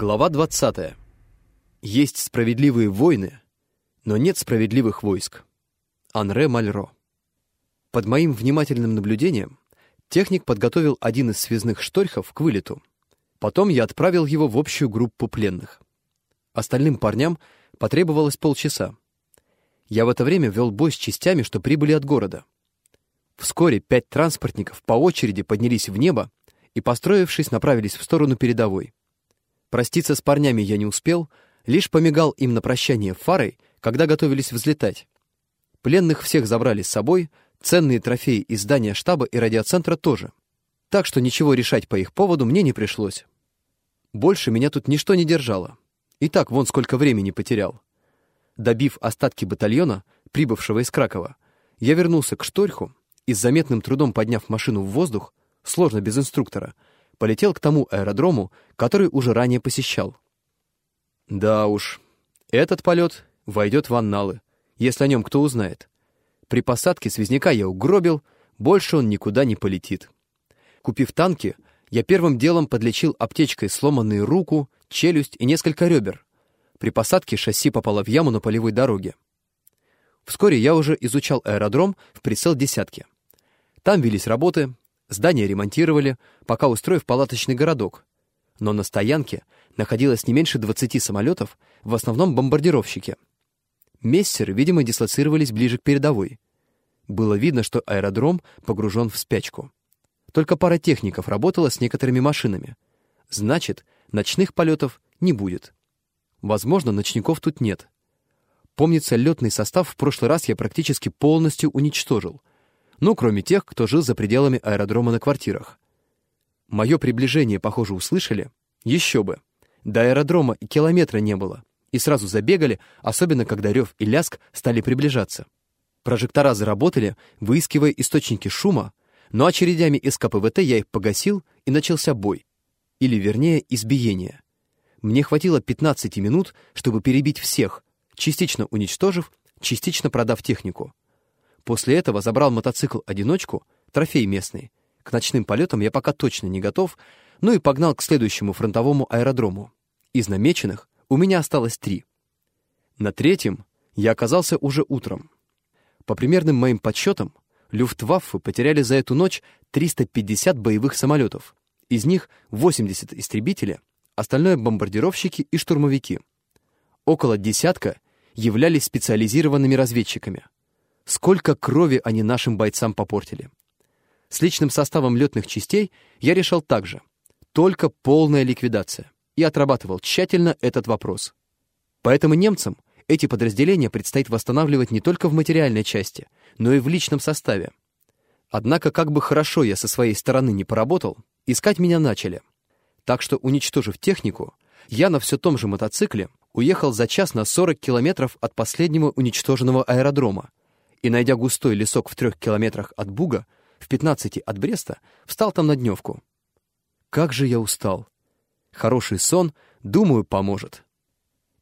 Глава 20. Есть справедливые войны, но нет справедливых войск. Анре Мальро. Под моим внимательным наблюдением техник подготовил один из связных шторхов к вылету. Потом я отправил его в общую группу пленных. Остальным парням потребовалось полчаса. Я в это время вел бой с частями, что прибыли от города. Вскоре пять транспортников по очереди поднялись в небо и, построившись, направились в сторону передовой. Проститься с парнями я не успел, лишь помигал им на прощание фарой, когда готовились взлетать. Пленных всех забрали с собой, ценные трофеи из здания штаба и радиоцентра тоже. Так что ничего решать по их поводу мне не пришлось. Больше меня тут ничто не держало. И так вон сколько времени потерял. Добив остатки батальона, прибывшего из Кракова, я вернулся к Шторху и с заметным трудом подняв машину в воздух, сложно без инструктора, полетел к тому аэродрому, который уже ранее посещал. Да уж, этот полет войдет в анналы, если о нем кто узнает. При посадке связняка я угробил, больше он никуда не полетит. Купив танки, я первым делом подлечил аптечкой сломанную руку, челюсть и несколько ребер. При посадке шасси попало в яму на полевой дороге. Вскоре я уже изучал аэродром в прицел десятки. Там велись работы, Здание ремонтировали, пока устроив палаточный городок. Но на стоянке находилось не меньше 20 самолетов, в основном бомбардировщики. Мессеры, видимо, дислоцировались ближе к передовой. Было видно, что аэродром погружен в спячку. Только пара техников работала с некоторыми машинами. Значит, ночных полетов не будет. Возможно, ночников тут нет. Помнится, летный состав в прошлый раз я практически полностью уничтожил — ну, кроме тех, кто жил за пределами аэродрома на квартирах. Мое приближение, похоже, услышали. Еще бы. До аэродрома и километра не было. И сразу забегали, особенно когда рев и ляск стали приближаться. Прожектора заработали, выискивая источники шума, но очередями из КПВТ я их погасил, и начался бой. Или, вернее, избиение. Мне хватило 15 минут, чтобы перебить всех, частично уничтожив, частично продав технику. После этого забрал мотоцикл-одиночку, трофей местный. К ночным полетам я пока точно не готов, ну и погнал к следующему фронтовому аэродрому. Из намеченных у меня осталось три. На третьем я оказался уже утром. По примерным моим подсчетам, Люфтваффе потеряли за эту ночь 350 боевых самолетов. Из них 80 истребители, остальное — бомбардировщики и штурмовики. Около десятка являлись специализированными разведчиками — Сколько крови они нашим бойцам попортили. С личным составом летных частей я решал так же. Только полная ликвидация. И отрабатывал тщательно этот вопрос. Поэтому немцам эти подразделения предстоит восстанавливать не только в материальной части, но и в личном составе. Однако, как бы хорошо я со своей стороны не поработал, искать меня начали. Так что, уничтожив технику, я на все том же мотоцикле уехал за час на 40 километров от последнего уничтоженного аэродрома, и, найдя густой лесок в трех километрах от Буга, в пятнадцати от Бреста, встал там на дневку. Как же я устал. Хороший сон, думаю, поможет.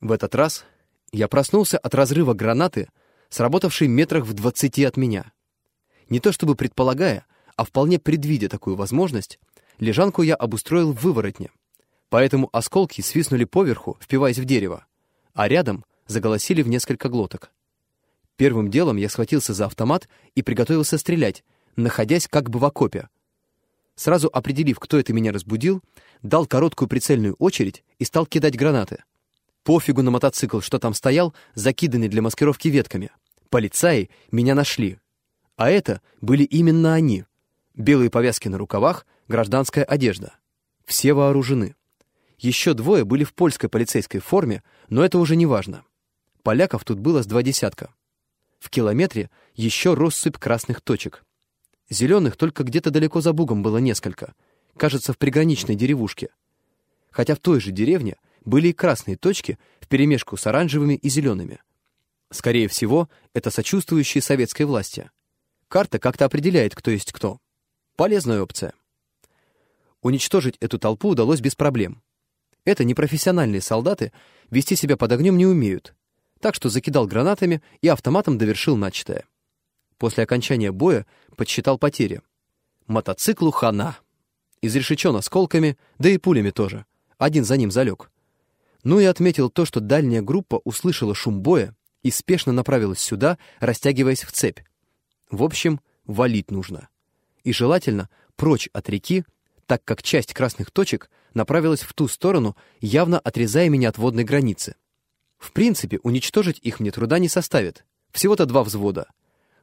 В этот раз я проснулся от разрыва гранаты, сработавшей метрах в двадцати от меня. Не то чтобы предполагая, а вполне предвидя такую возможность, лежанку я обустроил в выворотне. Поэтому осколки свистнули поверху, впиваясь в дерево, а рядом заголосили в несколько глоток. Первым делом я схватился за автомат и приготовился стрелять, находясь как бы в окопе. Сразу определив, кто это меня разбудил, дал короткую прицельную очередь и стал кидать гранаты. Пофигу на мотоцикл, что там стоял, закиданный для маскировки ветками. Полицаи меня нашли. А это были именно они. Белые повязки на рукавах, гражданская одежда. Все вооружены. Еще двое были в польской полицейской форме, но это уже не важно. Поляков тут было с два десятка. В километре еще россыпь красных точек. Зеленых только где-то далеко за бугом было несколько, кажется, в приграничной деревушке. Хотя в той же деревне были и красные точки вперемешку с оранжевыми и зелеными. Скорее всего, это сочувствующие советской власти. Карта как-то определяет, кто есть кто. Полезная опция. Уничтожить эту толпу удалось без проблем. Это непрофессиональные солдаты, вести себя под огнем не умеют, так что закидал гранатами и автоматом довершил начатое. После окончания боя подсчитал потери. Мотоциклу хана. Изрешечен осколками, да и пулями тоже. Один за ним залег. Ну и отметил то, что дальняя группа услышала шум боя и спешно направилась сюда, растягиваясь в цепь. В общем, валить нужно. И желательно прочь от реки, так как часть красных точек направилась в ту сторону, явно отрезая меня от водной границы. В принципе, уничтожить их мне труда не составит. Всего-то два взвода.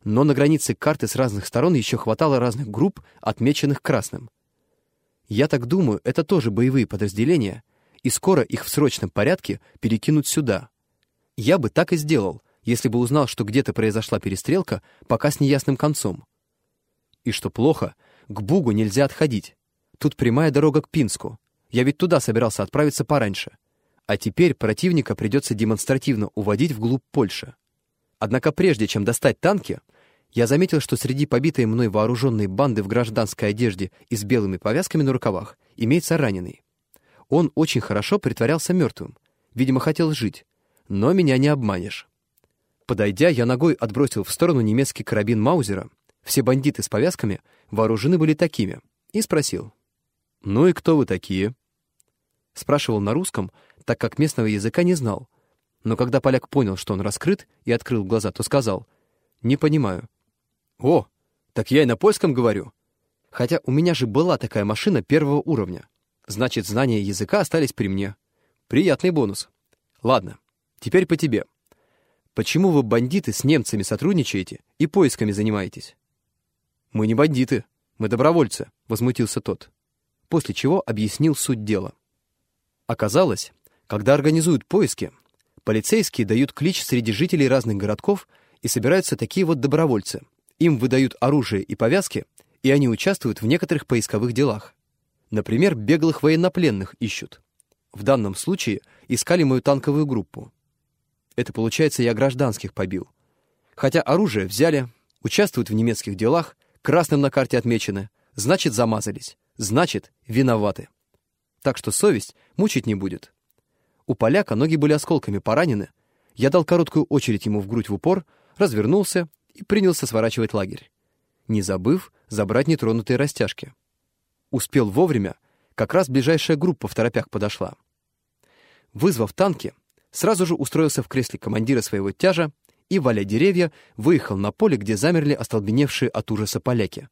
Но на границе карты с разных сторон еще хватало разных групп, отмеченных красным. Я так думаю, это тоже боевые подразделения, и скоро их в срочном порядке перекинут сюда. Я бы так и сделал, если бы узнал, что где-то произошла перестрелка, пока с неясным концом. И что плохо, к Бугу нельзя отходить. Тут прямая дорога к Пинску. Я ведь туда собирался отправиться пораньше. А теперь противника придется демонстративно уводить вглубь Польши. Однако прежде чем достать танки, я заметил, что среди побитой мной вооруженной банды в гражданской одежде и с белыми повязками на рукавах имеется раненый. Он очень хорошо притворялся мертвым. Видимо, хотел жить. Но меня не обманешь. Подойдя, я ногой отбросил в сторону немецкий карабин Маузера. Все бандиты с повязками вооружены были такими. И спросил. «Ну и кто вы такие?» Спрашивал на русском, так как местного языка не знал. Но когда поляк понял, что он раскрыт, и открыл глаза, то сказал «Не понимаю». «О, так я и на польском говорю. Хотя у меня же была такая машина первого уровня. Значит, знания языка остались при мне. Приятный бонус. Ладно, теперь по тебе. Почему вы, бандиты, с немцами сотрудничаете и поисками занимаетесь?» «Мы не бандиты, мы добровольцы», — возмутился тот. После чего объяснил суть дела. Оказалось, когда организуют поиски, полицейские дают клич среди жителей разных городков и собираются такие вот добровольцы. Им выдают оружие и повязки, и они участвуют в некоторых поисковых делах. Например, беглых военнопленных ищут. В данном случае искали мою танковую группу. Это, получается, я гражданских побил. Хотя оружие взяли, участвуют в немецких делах, красным на карте отмечены, значит, замазались, значит, виноваты так что совесть мучить не будет. У поляка ноги были осколками поранены. Я дал короткую очередь ему в грудь в упор, развернулся и принялся сворачивать лагерь, не забыв забрать нетронутые растяжки. Успел вовремя, как раз ближайшая группа в торопях подошла. Вызвав танки, сразу же устроился в кресле командира своего тяжа и, валя деревья, выехал на поле, где замерли остолбеневшие от ужаса поляки.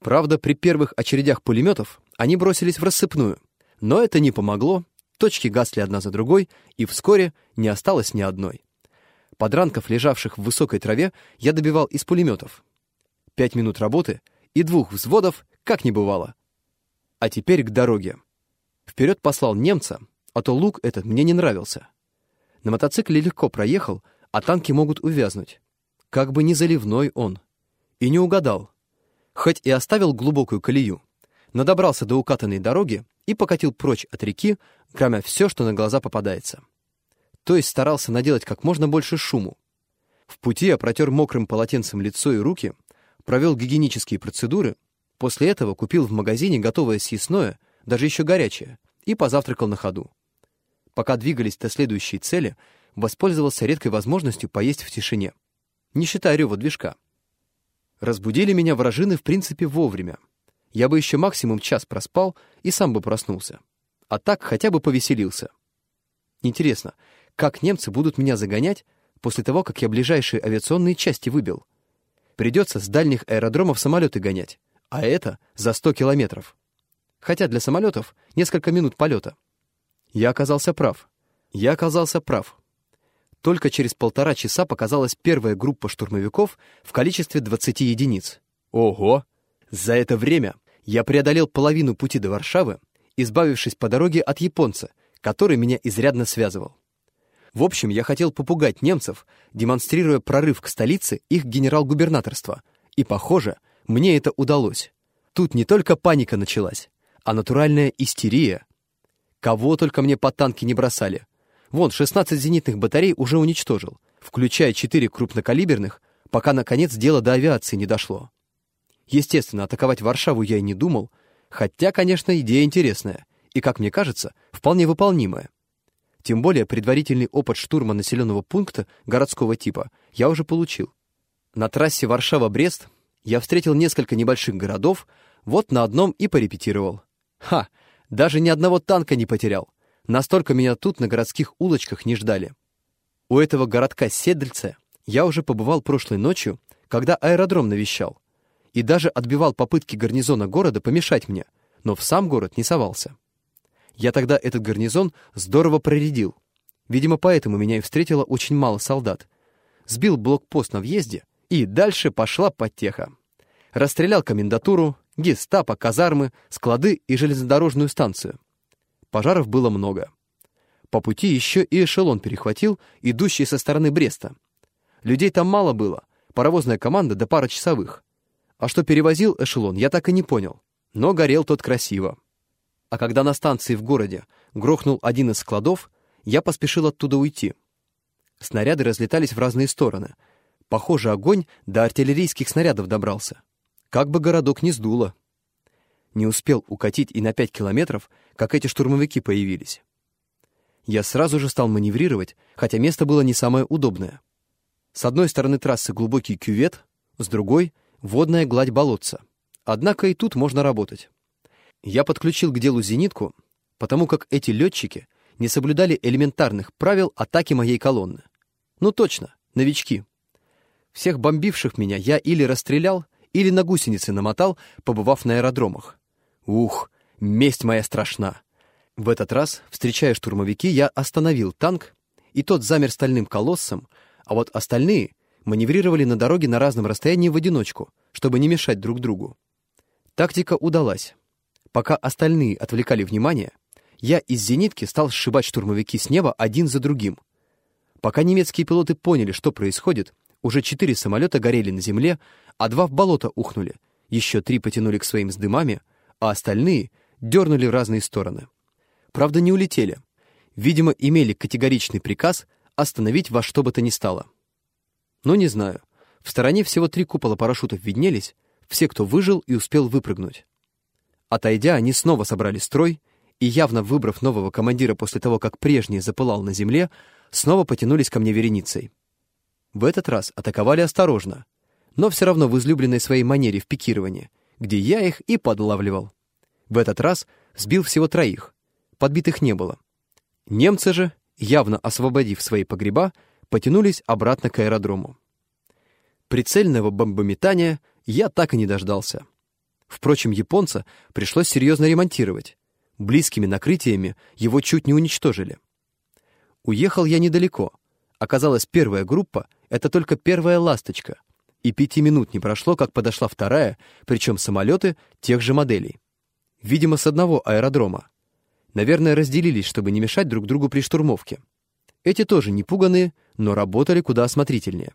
Правда, при первых очередях пулеметов они бросились в рассыпную, но это не помогло, точки гасли одна за другой, и вскоре не осталось ни одной. Подранков, лежавших в высокой траве, я добивал из пулеметов. Пять минут работы и двух взводов, как не бывало. А теперь к дороге. Вперед послал немца, а то лук этот мне не нравился. На мотоцикле легко проехал, а танки могут увязнуть. Как бы не заливной он. И не угадал. Хоть и оставил глубокую колею, но добрался до укатанной дороги и покатил прочь от реки, громя все, что на глаза попадается. То есть старался наделать как можно больше шуму. В пути я протер мокрым полотенцем лицо и руки, провел гигиенические процедуры, после этого купил в магазине готовое съестное, даже еще горячее, и позавтракал на ходу. Пока двигались до следующей цели, воспользовался редкой возможностью поесть в тишине, не считая рева движка. Разбудили меня вражины в принципе вовремя — я бы еще максимум час проспал и сам бы проснулся. А так хотя бы повеселился. Интересно, как немцы будут меня загонять после того, как я ближайшие авиационные части выбил? Придется с дальних аэродромов самолеты гонять, а это за 100 километров. Хотя для самолетов несколько минут полета. Я оказался прав. Я оказался прав. Только через полтора часа показалась первая группа штурмовиков в количестве 20 единиц. Ого! За это время я преодолел половину пути до Варшавы, избавившись по дороге от японца, который меня изрядно связывал. В общем, я хотел попугать немцев, демонстрируя прорыв к столице их генерал-губернаторства, и, похоже, мне это удалось. Тут не только паника началась, а натуральная истерия. Кого только мне по танки не бросали. Вон, 16 зенитных батарей уже уничтожил, включая 4 крупнокалиберных, пока, наконец, дело до авиации не дошло. Естественно, атаковать Варшаву я и не думал, хотя, конечно, идея интересная и, как мне кажется, вполне выполнимая. Тем более предварительный опыт штурма населенного пункта городского типа я уже получил. На трассе Варшава-Брест я встретил несколько небольших городов, вот на одном и порепетировал. Ха! Даже ни одного танка не потерял. Настолько меня тут на городских улочках не ждали. У этого городка Седельце я уже побывал прошлой ночью, когда аэродром навещал, и даже отбивал попытки гарнизона города помешать мне, но в сам город не совался. Я тогда этот гарнизон здорово проредил. Видимо, поэтому меня и встретило очень мало солдат. Сбил блокпост на въезде, и дальше пошла потеха. Расстрелял комендатуру, гестапо, казармы, склады и железнодорожную станцию. Пожаров было много. По пути еще и эшелон перехватил, идущий со стороны Бреста. Людей там мало было, паровозная команда до да пара часовых. А что перевозил эшелон, я так и не понял. Но горел тот красиво. А когда на станции в городе грохнул один из складов, я поспешил оттуда уйти. Снаряды разлетались в разные стороны. Похоже, огонь до артиллерийских снарядов добрался. Как бы городок не сдуло. Не успел укатить и на пять километров, как эти штурмовики появились. Я сразу же стал маневрировать, хотя место было не самое удобное. С одной стороны трассы глубокий кювет, с другой — водная гладь болотца. Однако и тут можно работать. Я подключил к делу зенитку, потому как эти летчики не соблюдали элементарных правил атаки моей колонны. Ну точно, новички. Всех бомбивших меня я или расстрелял, или на гусеницы намотал, побывав на аэродромах. Ух, месть моя страшна. В этот раз, встречая штурмовики, я остановил танк, и тот замер стальным колоссом, а вот остальные маневрировали на дороге на разном расстоянии в одиночку, чтобы не мешать друг другу. Тактика удалась. Пока остальные отвлекали внимание, я из зенитки стал сшибать штурмовики с неба один за другим. Пока немецкие пилоты поняли, что происходит, уже четыре самолета горели на земле, а два в болото ухнули, еще три потянули к своим с дымами, а остальные дернули в разные стороны. Правда, не улетели. Видимо, имели категоричный приказ остановить во что бы то ни стало. Но не знаю. В стороне всего три купола парашютов виднелись, все, кто выжил и успел выпрыгнуть. Отойдя, они снова собрали строй и, явно выбрав нового командира после того, как прежний запылал на земле, снова потянулись ко мне вереницей. В этот раз атаковали осторожно, но все равно в излюбленной своей манере в пикировании, где я их и подлавливал. В этот раз сбил всего троих, подбитых не было. Немцы же, явно освободив свои погреба, потянулись обратно к аэродрому. Прицельного бомбометания я так и не дождался. Впрочем, японца пришлось серьезно ремонтировать. Близкими накрытиями его чуть не уничтожили. Уехал я недалеко. Оказалось, первая группа — это только первая «Ласточка», и пяти минут не прошло, как подошла вторая, причем самолеты тех же моделей. Видимо, с одного аэродрома. Наверное, разделились, чтобы не мешать друг другу при штурмовке. Эти тоже не пуганные, но работали куда осмотрительнее.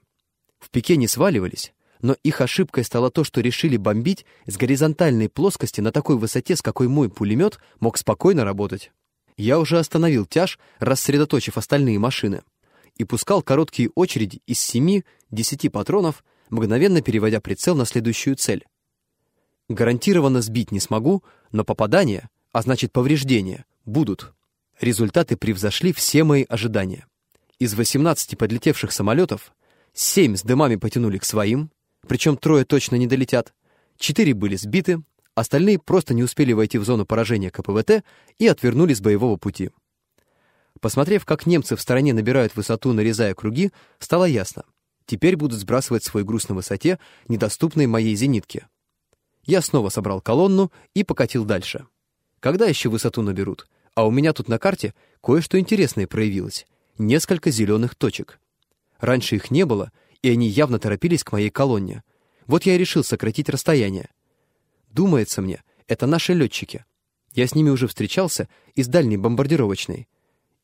В пике не сваливались, но их ошибкой стало то, что решили бомбить с горизонтальной плоскости на такой высоте, с какой мой пулемет мог спокойно работать. Я уже остановил тяж, рассредоточив остальные машины, и пускал короткие очереди из 7-10 патронов, мгновенно переводя прицел на следующую цель. Гарантированно сбить не смогу, но попадания, а значит повреждения, будут. Результаты превзошли все мои ожидания. Из 18 подлетевших самолетов 7 с дымами потянули к своим, причем трое точно не долетят, четыре были сбиты, остальные просто не успели войти в зону поражения КПВТ и отвернули с боевого пути. Посмотрев, как немцы в стороне набирают высоту, нарезая круги, стало ясно. Теперь будут сбрасывать свой груз на высоте, недоступной моей зенитке. Я снова собрал колонну и покатил дальше. Когда еще высоту наберут? А у меня тут на карте кое-что интересное проявилось. Несколько зеленых точек. Раньше их не было, и они явно торопились к моей колонне. Вот я и решил сократить расстояние. Думается мне, это наши летчики. Я с ними уже встречался из дальней бомбардировочной.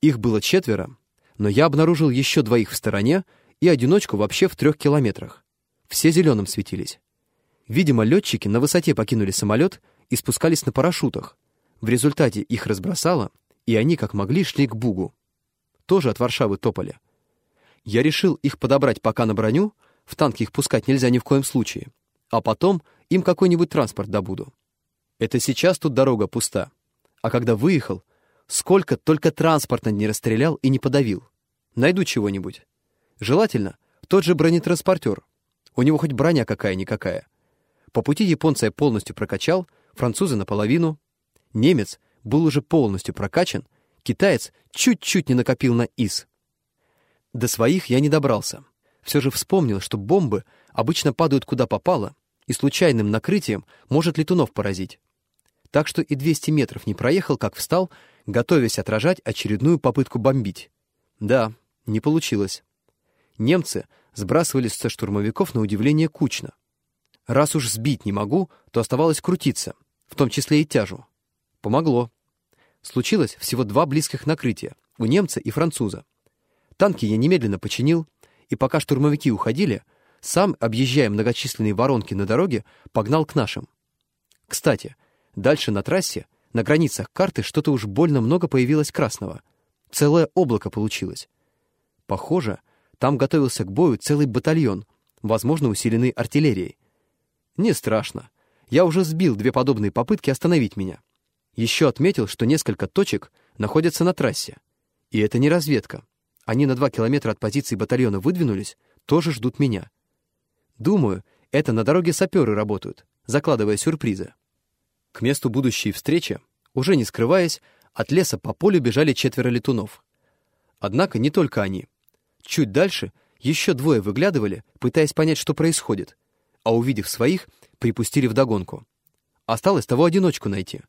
Их было четверо, но я обнаружил еще двоих в стороне и одиночку вообще в трех километрах. Все зеленым светились. Видимо, летчики на высоте покинули самолет и спускались на парашютах. В результате их разбросало, и они, как могли, шли к Бугу. Тоже от Варшавы топали. Я решил их подобрать пока на броню, в танки их пускать нельзя ни в коем случае, а потом им какой-нибудь транспорт добуду. Это сейчас тут дорога пуста. А когда выехал, сколько только транспорта не расстрелял и не подавил. Найду чего-нибудь. Желательно тот же бронетранспортер. У него хоть броня какая-никакая. По пути японца я полностью прокачал, французы наполовину. Немец был уже полностью прокачан, китаец чуть-чуть не накопил на ИС. До своих я не добрался. Все же вспомнил, что бомбы обычно падают куда попало, и случайным накрытием может летунов поразить. Так что и 200 метров не проехал, как встал, готовясь отражать очередную попытку бомбить. Да, не получилось. Немцы сбрасывались со штурмовиков на удивление кучно. Раз уж сбить не могу, то оставалось крутиться, в том числе и тяжу. Помогло. Случилось всего два близких накрытия — у немца и француза. Танки я немедленно починил, и пока штурмовики уходили, сам, объезжая многочисленные воронки на дороге, погнал к нашим. Кстати, дальше на трассе, на границах карты, что-то уж больно много появилось красного. Целое облако получилось. Похоже, там готовился к бою целый батальон, возможно, усиленный артиллерией. Не страшно. Я уже сбил две подобные попытки остановить меня. Еще отметил, что несколько точек находятся на трассе. И это не разведка. Они на два километра от позиции батальона выдвинулись, тоже ждут меня. Думаю, это на дороге саперы работают, закладывая сюрпризы. К месту будущей встречи, уже не скрываясь, от леса по полю бежали четверо летунов. Однако не только они. Чуть дальше еще двое выглядывали, пытаясь понять, что происходит, а увидев своих, припустили вдогонку. Осталось того одиночку найти.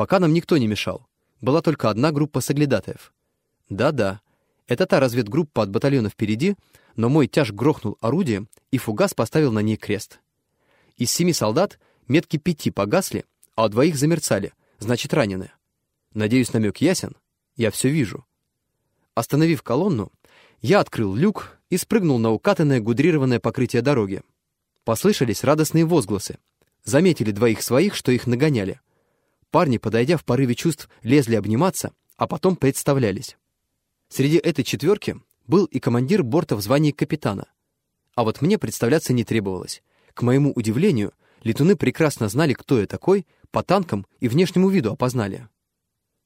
Пока нам никто не мешал. Была только одна группа соглядатаев. Да-да, это та разведгруппа от батальона впереди, но мой тяж грохнул орудием, и фугас поставил на ней крест. Из семи солдат метки пяти погасли, а двоих замерцали, значит, ранены. Надеюсь, намек ясен? Я все вижу. Остановив колонну, я открыл люк и спрыгнул на укатанное гудрированное покрытие дороги. Послышались радостные возгласы. Заметили двоих своих, что их нагоняли. Парни, подойдя в порыве чувств, лезли обниматься, а потом представлялись. Среди этой четверки был и командир борта в звании капитана. А вот мне представляться не требовалось. К моему удивлению, летуны прекрасно знали, кто я такой, по танкам и внешнему виду опознали.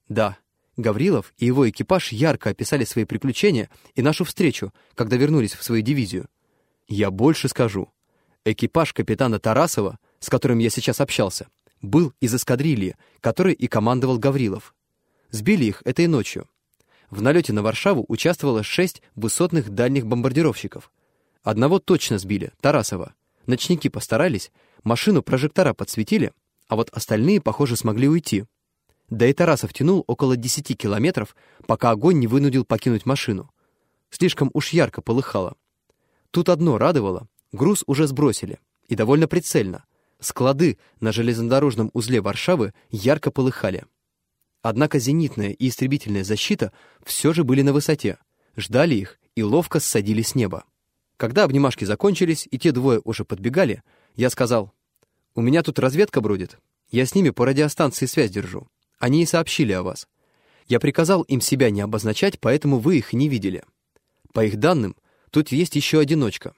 Да, Гаврилов и его экипаж ярко описали свои приключения и нашу встречу, когда вернулись в свою дивизию. Я больше скажу. Экипаж капитана Тарасова, с которым я сейчас общался, был из эскадрильи, которой и командовал Гаврилов. Сбили их этой ночью. В налете на Варшаву участвовало шесть высотных дальних бомбардировщиков. Одного точно сбили, Тарасова. Ночники постарались, машину прожектора подсветили, а вот остальные, похоже, смогли уйти. Да и Тарасов тянул около 10 километров, пока огонь не вынудил покинуть машину. Слишком уж ярко полыхало. Тут одно радовало — груз уже сбросили, и довольно прицельно. Склады на железнодорожном узле Варшавы ярко полыхали. Однако зенитная и истребительная защита все же были на высоте, ждали их и ловко ссадили с неба. Когда обнимашки закончились, и те двое уже подбегали, я сказал, «У меня тут разведка бродит. Я с ними по радиостанции связь держу. Они и сообщили о вас. Я приказал им себя не обозначать, поэтому вы их не видели. По их данным, тут есть еще одиночка.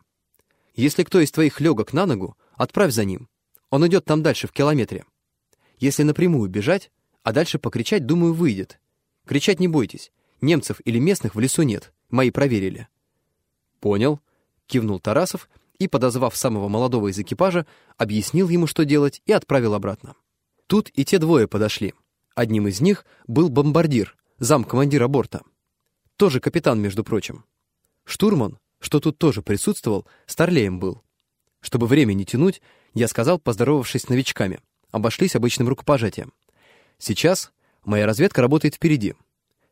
Если кто из твоих легок на ногу, отправь за ним. Он идет там дальше, в километре. Если напрямую бежать, а дальше покричать, думаю, выйдет. Кричать не бойтесь. Немцев или местных в лесу нет. Мои проверили. Понял. Кивнул Тарасов и, подозвав самого молодого из экипажа, объяснил ему, что делать, и отправил обратно. Тут и те двое подошли. Одним из них был бомбардир, зам командира борта. Тоже капитан, между прочим. Штурман, что тут тоже присутствовал, старлеем был. Чтобы время не тянуть, я сказал, поздоровавшись с новичками. Обошлись обычным рукопожатием. Сейчас моя разведка работает впереди.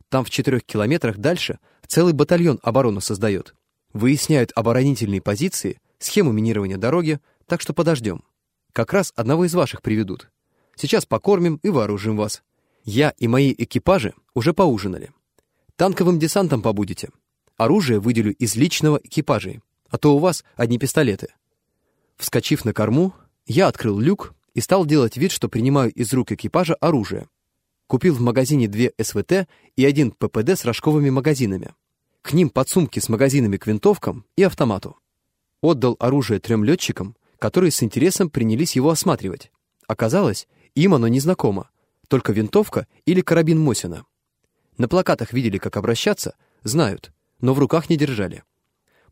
Там в четырех километрах дальше целый батальон оборону создает. Выясняют оборонительные позиции, схему минирования дороги, так что подождем. Как раз одного из ваших приведут. Сейчас покормим и вооружим вас. Я и мои экипажи уже поужинали. Танковым десантом побудете. Оружие выделю из личного экипажей, а то у вас одни пистолеты. Вскочив на корму, я открыл люк и стал делать вид, что принимаю из рук экипажа оружие. Купил в магазине две СВТ и один ППД с рожковыми магазинами. К ним подсумки с магазинами к винтовкам и автомату. Отдал оружие трем летчикам, которые с интересом принялись его осматривать. Оказалось, им оно незнакомо, только винтовка или карабин Мосина. На плакатах видели, как обращаться, знают, но в руках не держали.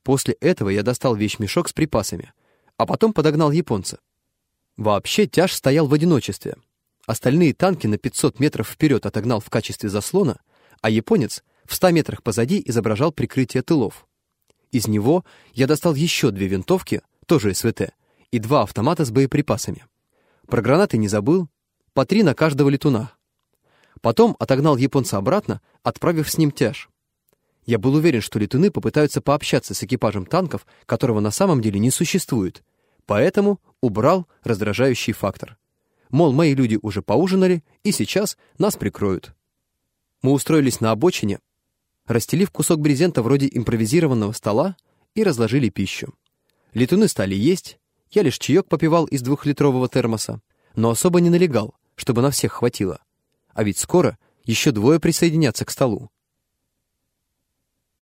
После этого я достал вещмешок с припасами, а потом подогнал японца. Вообще тяж стоял в одиночестве. Остальные танки на 500 метров вперед отогнал в качестве заслона, а японец в ста метрах позади изображал прикрытие тылов. Из него я достал еще две винтовки, тоже СВТ, и два автомата с боеприпасами. Про гранаты не забыл, по три на каждого летуна. Потом отогнал японца обратно, отправив с ним тяж. Я был уверен, что летуны попытаются пообщаться с экипажем танков, которого на самом деле не существует, поэтому убрал раздражающий фактор. Мол, мои люди уже поужинали, и сейчас нас прикроют. Мы устроились на обочине, расстелив кусок брезента вроде импровизированного стола и разложили пищу. Летуны стали есть, я лишь чаек попивал из двухлитрового термоса, но особо не налегал, чтобы на всех хватило. А ведь скоро еще двое присоединятся к столу.